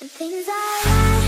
The things I like.